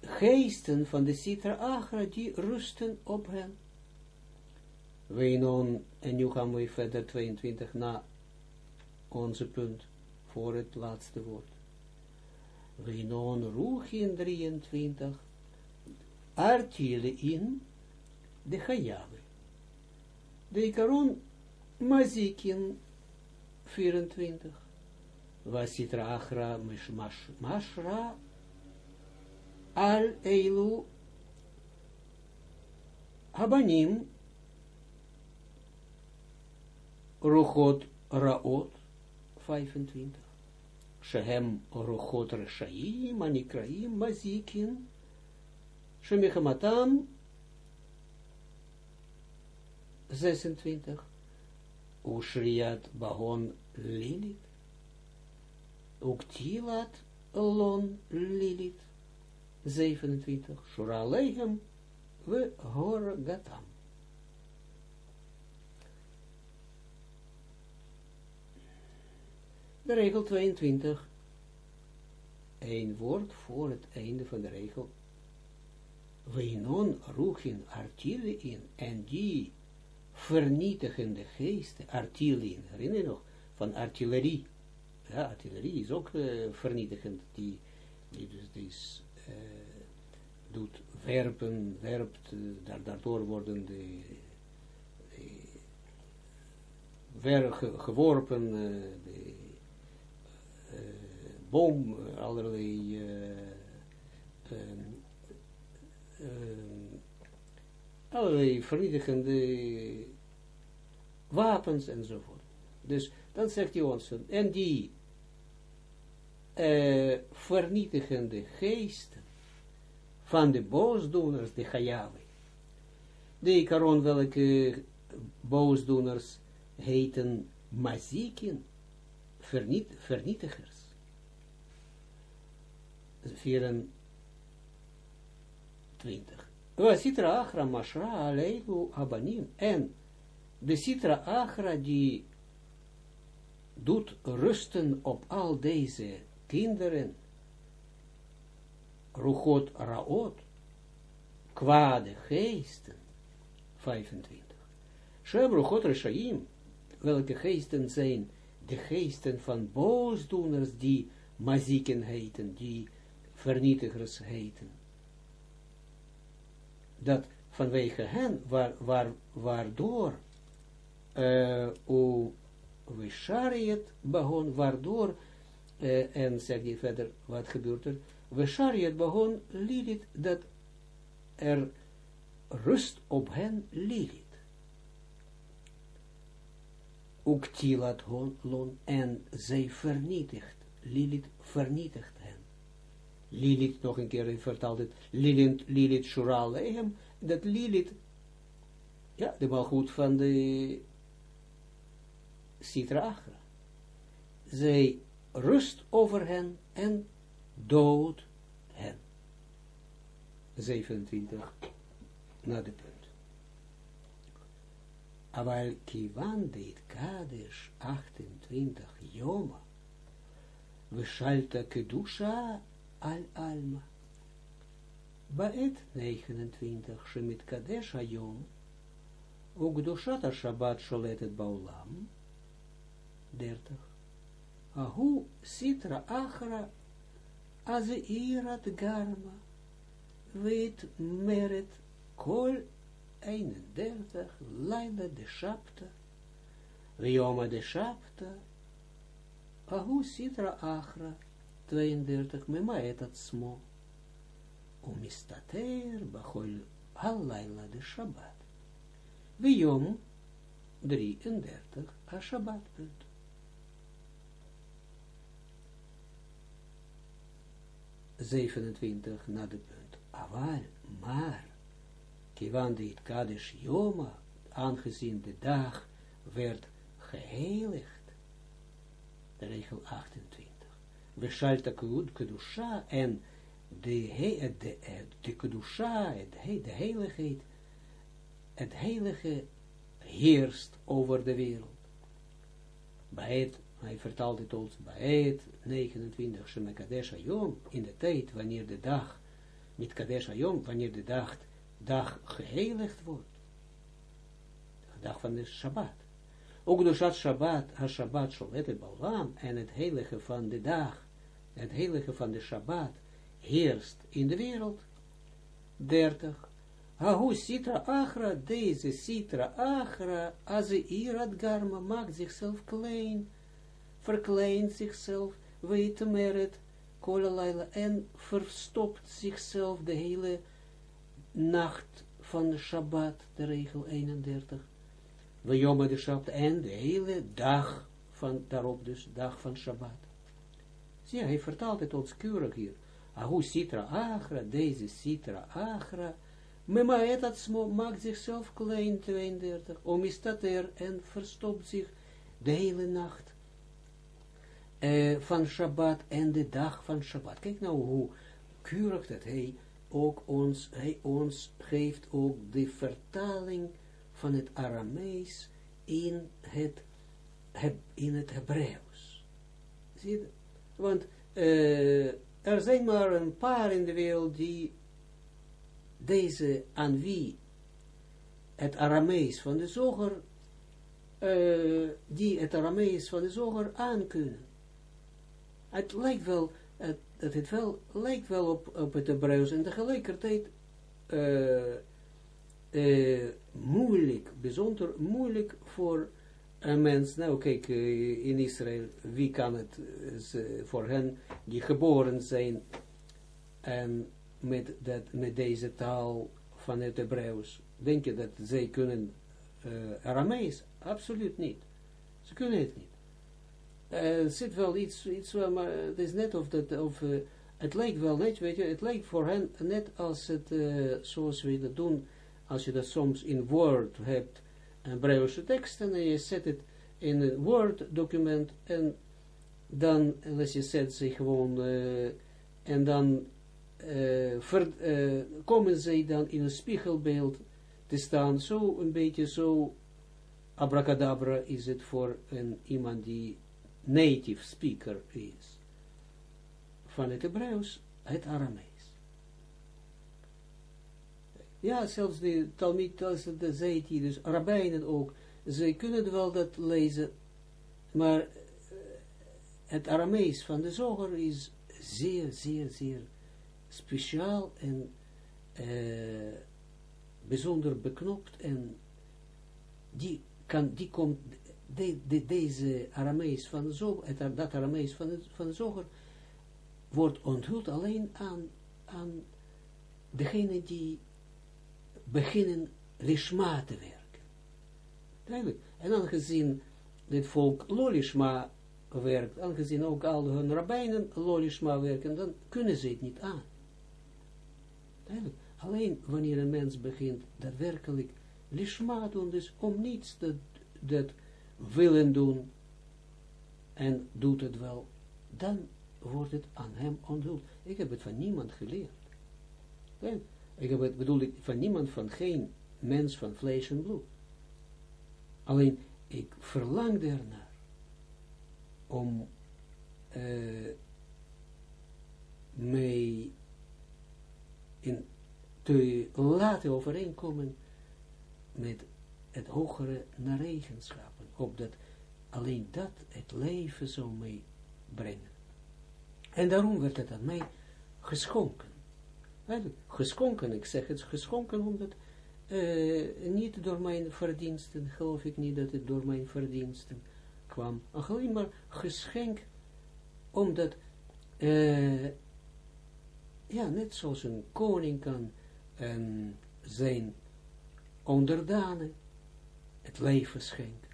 geesten van de Sitra Agra, die rusten op hen. Weinon, en nu gaan we verder 22 na onze punt, voor het laatste woord. Weinon Ruchin 23, artiele in de Chayave. De Ikaron Mazikin 24. Wasitra achra mashra al eilu habanim ruchot raot 25. Shehem ruchot reshaim anikraim mazikin shemechamatam 26. Ushriat Bahon Lilit, Uktilat Lon Lilit, 27, Shura Lehem, we Gatam. De regel 22, een woord voor het einde van de regel. Weinon Ruchin Artile in, en die vernietigende geesten, artillerie, herinner je nog, van artillerie. Ja, artillerie is ook uh, vernietigend, die, dus, uh, doet werpen, werpt, uh, daar, daardoor worden de, de de boom, allerlei allerlei vernietigende wapens enzovoort. Dus dan zegt ons, en die uh, vernietigende geesten van de boosdoeners, de Chayawe, de karon welke boosdoeners heten mazikin, verniet, vernietigers. 24. We sitra achra mashra aleihu abanim. En de sitra achra die doet rusten op al deze kinderen. Ruchot raot. Kwade geesten. 25. Shem ruchot reshaim. Welke geesten zijn de geesten van boosdoeners die maziken heten, die vernietigers heten dat vanwege hen, waar, waar, waardoor uh, we shariet begon, waardoor, uh, en zeg je verder, wat gebeurt er, we shariet begon, Lilith, dat er rust op hen Lilith. Uktilat lon, en zij vernietigt, Lilith vernietigt. Lilith, nog een keer vertaald het, Lilith, Lilith Shura Lehem, dat Lilith, ja, de malgoed van de Sitra Achra. Zij rust over hen en dood hen. 27 na de punt. Aval kivan dit kadesh 28 joma, ושלת kedusha al-alma. Baet 29, Shemit Kadesh Yom Ugdushata Shabbat Sholetet Baulam, 30. Ahu Sitra Achra Azeirat Garma, Weet Meret Kol 31, Laila de Shapta, ryoma de Shapta, Ahu Sitra Achra, 32, Memaet Atzmo, Umistater, Bachol, Halaila de Shabbat. Yom 33, a Shabbat punt. Zevenentwintig na de punt. Aval, maar, Kiwan dit Kadesh Yoma, aangezien de dag werd geheiligd. De regel 28. We schalta kedusha en de, de, de, de kedusha, de heiligheid, het heilige heerst over de wereld. Bij het, hij vertaalt het ons, bij het 29 Shemekadesh in de tijd wanneer de dag, met Kadesh Yom, wanneer de dag dag geheiligd wordt. De dag van de Shabbat. Ook Shabbat, ha Shabbat sholet baulam, en het heilige van de dag, het heilige van de Shabbat, heerst in de wereld. 30. Hahu sitra achra, deze sitra achra, als irat garma, maakt zichzelf klein, verkleint zichzelf, weet meret, kolalaila, en verstopt zichzelf de hele nacht van de Shabbat, de regel 31. We de Shabbat en de hele dag van, daarop dus, dag van Shabbat. Zie, hij vertaalt het ons keurig hier. Ahu Sitra Achra, deze Sitra Achra, Memaet Atzmo maakt zichzelf klein, 32, omistater en verstopt zich de hele nacht uh, van Shabbat en de dag van Shabbat. Kijk nou hoe keurig dat hij ook ons, hij ons geeft ook de vertaling van het Aramees in het, in het Hebreeuws. Zie je? Want uh, er zijn maar een paar in de wereld die deze aan wie het Aramees van de zoger, uh, die het Aramees van de zoger aankunnen. Het lijkt wel, het het wel lijkt wel op, op het Hebreeuws en tegelijkertijd uh, uh, moeilijk, bijzonder moeilijk voor een mens. Nou kijk, uh, in Israël, wie kan het voor hen die geboren zijn en met, dat, met deze taal van het Hebreeuws, denk je dat zij kunnen Aramees? Absoluut niet. Ze kunnen het niet zit wel iets, het is net of dat, of, het lijkt wel net, weet je, het lijkt voor hen net als het, zoals we dat doen, als je dat soms in Word hebt, een Hebreeuwse tekst, en je zet het in een Word document, en dan, als je zet ze gewoon, en dan ver, komen ze dan in een spiegelbeeld te staan, zo een beetje zo, abracadabra is het voor een, iemand die native speaker is van het Hebreeuws, het Aramees. Ja, zelfs de Talmud, de Zaiti, dus Arabijnen ook, ze kunnen wel dat lezen, maar eh, het Aramees van de zoger is zeer, zeer, zeer speciaal en uh, bijzonder beknopt en die, kan, die komt, de, de, deze Aramees van de zoger, dat Aramees van de, van de zoger, wordt onthuld alleen aan, aan degene die beginnen lishma te werken. Duidelijk. En aangezien dit volk lolishma werkt, aangezien ook al hun rabbijnen lolishma werken, dan kunnen ze het niet aan. Alleen wanneer een mens begint daadwerkelijk lishma doen, dus om niets dat, dat willen doen, en doet het wel, dan wordt het aan hem onthuld. Ik heb het van niemand geleerd. Ik bedoel ik, van niemand, van geen mens van vlees en bloed. Alleen, ik verlang daarnaar om uh, mij in te laten overeenkomen met het hogere naar eigenschappen, opdat alleen dat het leven zou meebrengen. En daarom werd het aan mij geschonken. Geschonken, ik zeg het geschonken, omdat uh, niet door mijn verdiensten, geloof ik niet dat het door mijn verdiensten kwam, alleen maar geschenk, omdat, uh, ja, net zoals een koning kan en zijn onderdanen het leven schenken.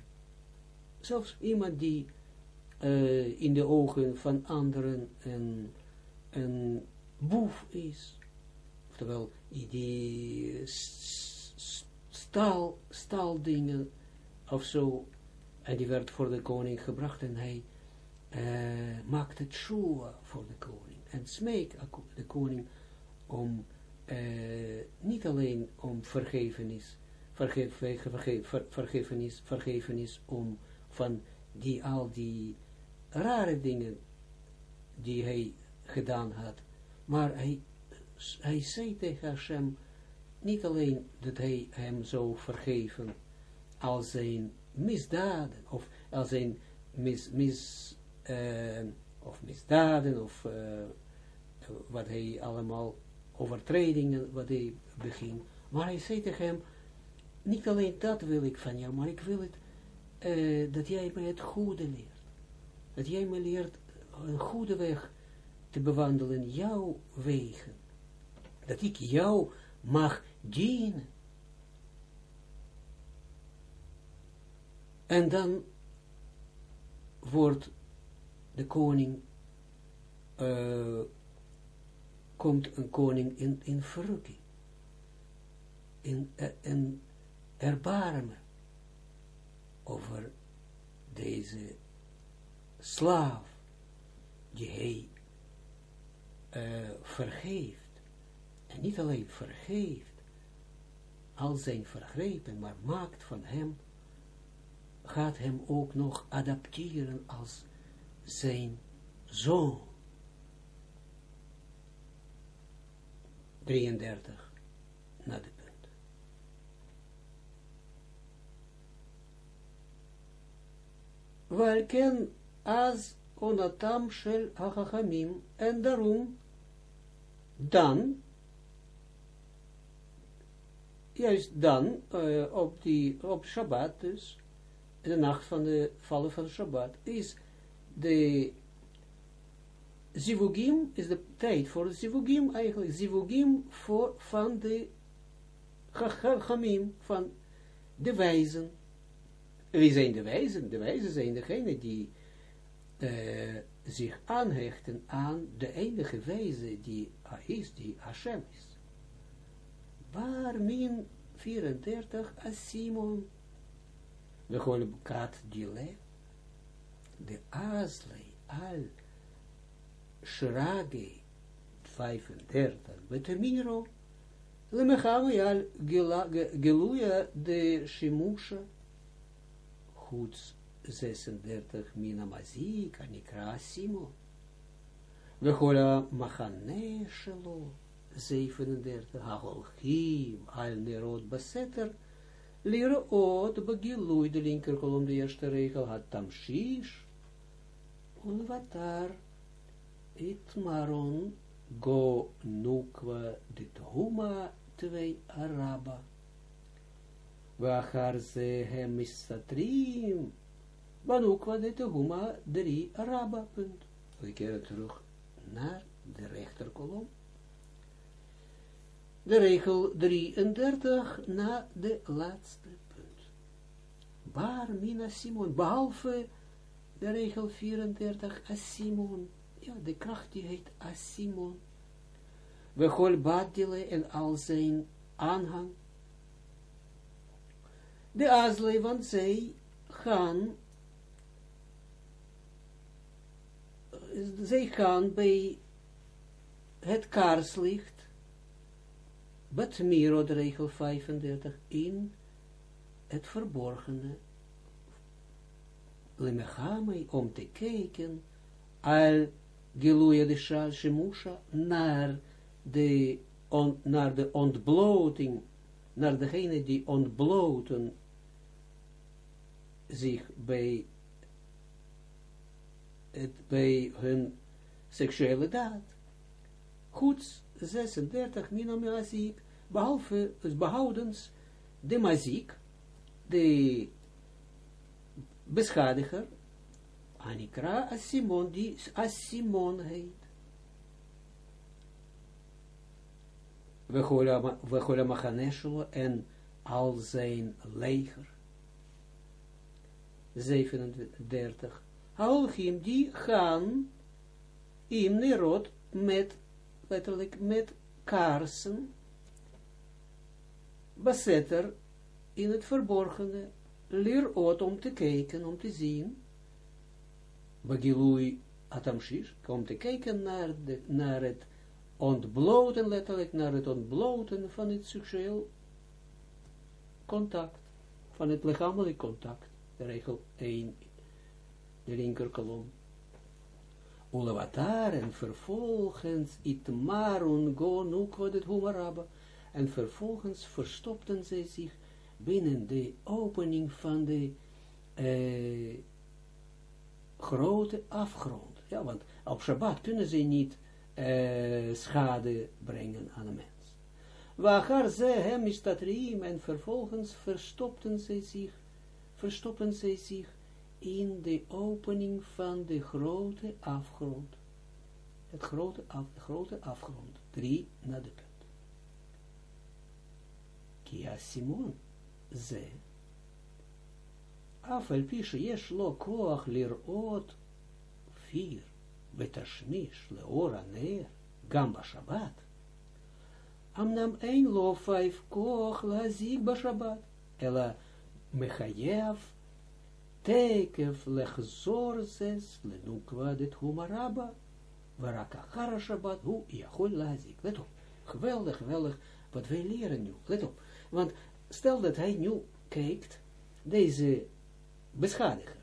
Zelfs iemand die uh, in de ogen van anderen een, een boef is, oftewel die staal, staaldingen of zo, en die werd voor de koning gebracht en hij uh, maakte het voor de koning en smeek de koning om uh, niet alleen om vergevenis, vergeef, vergeef, ver, vergevenis, vergevenis om van die al die rare dingen die hij gedaan had, maar hij, hij zei tegen Hashem niet alleen dat hij hem zou vergeven als zijn misdaden, of als zijn mis, mis uh, of misdaden, of uh, wat hij allemaal overtredingen wat hij beging. Maar hij zei tegen hem, niet alleen dat wil ik van jou, maar ik wil het, uh, dat jij mij het goede leert. Dat jij me leert een goede weg te bewandelen, jouw wegen. Dat ik jou mag dienen. En dan wordt de koning uh, komt een koning in, in verrukking, in, in erbarmen over deze slaaf die hij uh, vergeeft. Niet alleen vergeeft al zijn vergrepen, maar maakt van hem, gaat hem ook nog adapteren als zijn zoon. 33 naar de punt. Als onatam shel hachachamim en daarom dan juist dan uh, op die op Shabbat dus de nacht van de vallen van Shabbat is de zivugim is de tijd voor zivugim, eigenlijk zivugim voor, van de chachamim, van de wijzen. Wie zijn de wijzen? De wijzen zijn degene die uh, zich aanhechten aan de enige wijze die is, die Hashem is. Waar min 34 as Simon, we gewoon kat dile, de azlei al Shrage 35, Betemiro, Lemechame al Geluja de Shimusha, Goeds 36, Mina Mazik, Anikra Simo, Vechola Machane Shelo, 37, Hagolchim, al Nerot Baseter, Lira Ot, Bagilui, de linker kolom, de eerste regel, had Tamshish, Unvatar, Itmaron go nukwa dit huma twee araba. Wachar ze hem isatrim. Banukwa dit huma drie araba. Punt. We keren terug naar de rechterkolom. De regel 33 na de laatste punt. Bar mina Simon, behalve de regel 34, Asimon. Ja, de kracht die heet Asimon. We gol badile en al zijn aanhang. De azle, want zij gaan, zij gaan bij het kaarslicht, Batmiro, de regel 35, in het verborgene, lemechamei, om te kijken, al geluia de shemusha, naar de, on, naar de ontbloting, naar degene die ontbloten zich bij, het, bij hun seksuele daad. Goed, 36, minam maziek, behalve, dus behoudens de maziek, de beschadiger, Anikra Asimon, die Asimon heet. We gooien Machaneshelo en al zijn leger. 37. Haolchim, die gaan in Nerot met, letterlijk, met kaarsen, bezetter in het verborgene, leer om te kijken, om te zien, Bagilui Atamshish, om te kijken naar, de, naar het ontbloten, letterlijk naar het ontbloten van het seksueel contact, van het lichamelijk contact, de regel 1, de linker kolom. Ulevatar en vervolgens itmarun go nukwa het humaraba, en vervolgens verstopten zij zich binnen de opening van de uh, grote afgrond. Ja, want op Shabbat kunnen ze niet uh, schade brengen aan een mens. Waar ze hem is dat en vervolgens verstopten ze zich, verstoppen ze zich in de opening van de grote afgrond. Het grote, af, grote afgrond. Drie naar de punt. Kia Simon, ze, afel pische yesh lo koach lirot, vier, betashmish leora neer, gamba shabbat. Amnam ein lo vijf koach lazik ba shabbat, tekev lechzor zes, lenukwa dit humaraba, warakachara shabbat, hu yachol lazik. Let op, geweldig, geweldig, wat wij leren nu. Let op, want stel dat hij nu kijkt, deze beschadiger,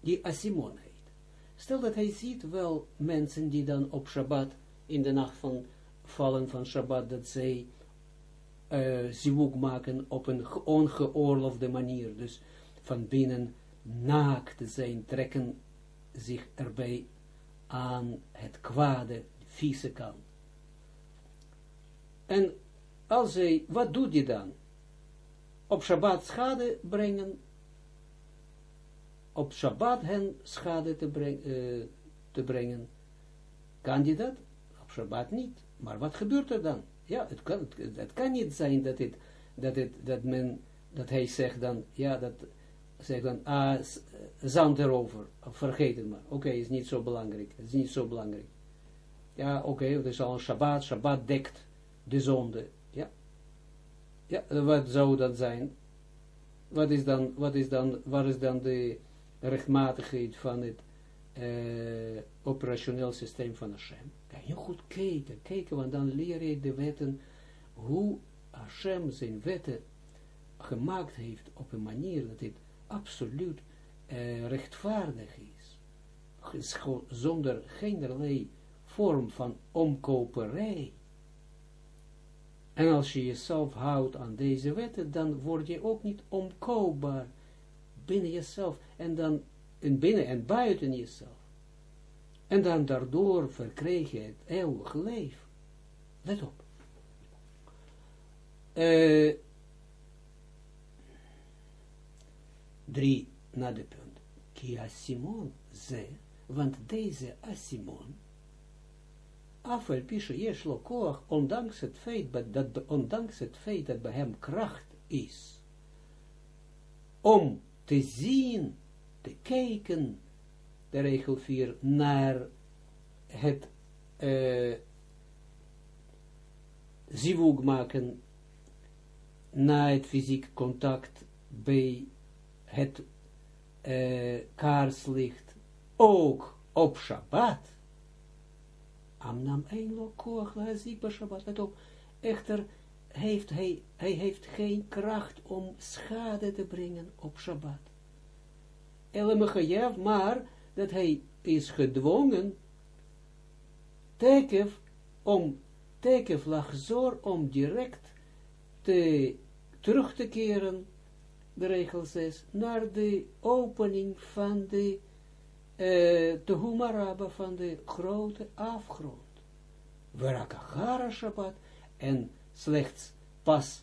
die Asimon heet. Stel dat hij ziet wel mensen die dan op Shabbat, in de nacht van vallen van Shabbat, dat zij uh, maken op een ongeoorloofde manier, dus van binnen naakt zijn, trekken zich erbij aan het kwade, vieze kant. En als hij, wat doet hij dan? Op Shabbat schade brengen, op Shabbat hen schade te, uh, te brengen. Kan die dat? Op Shabbat niet. Maar wat gebeurt er dan? Ja, het kan, het, het kan niet zijn dat, het, dat, het, dat men, dat hij zegt dan, ja, dat zegt dan, ah, zand erover, vergeet het maar. Oké, is niet zo belangrijk, is niet zo belangrijk. Ja, oké, okay, het is al een Shabbat, Shabbat dekt de zonde, ja. Ja, wat zou dat zijn? Wat is dan, wat is dan, waar is dan de rechtmatigheid van het uh, operationeel systeem van Hashem. Kan je goed kijken, kijken, want dan leer je de wetten, hoe Hashem zijn wetten gemaakt heeft op een manier dat het absoluut uh, rechtvaardig is. Zonder geenerlei vorm van omkoperij. En als je jezelf houdt aan deze wetten, dan word je ook niet omkoopbaar binnen jezelf en dan in binnen en buiten jezelf. En dan daardoor verkreeg je het eeuwig leven. Let op. Uh, drie na de punt. Ki Simon ze, want deze Asimon, afel pische jeslo koach, ondanks het feit dat, ondanks het feit dat bij hem kracht is, om te zien te kijken, de regel 4, naar het uh, zivug maken na het fysiek contact bij het uh, kaarslicht, ook op Shabbat, Amnam een lo koch lazik Shabbat, let op, echter heeft hij, hij heeft geen kracht om schade te brengen op Shabbat. Elemechayev, maar dat hij is gedwongen, tekef, om, tekef lachzor, om direct te, terug te keren, de regel 6, naar de opening van de, uh, de humaraba, van de grote afgrond. Verakachara Shabbat, en slechts pas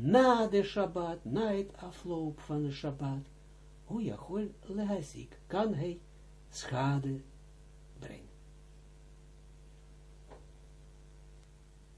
na de Shabbat, na het afloop van de Shabbat, hoe lehazik, kan hij schade.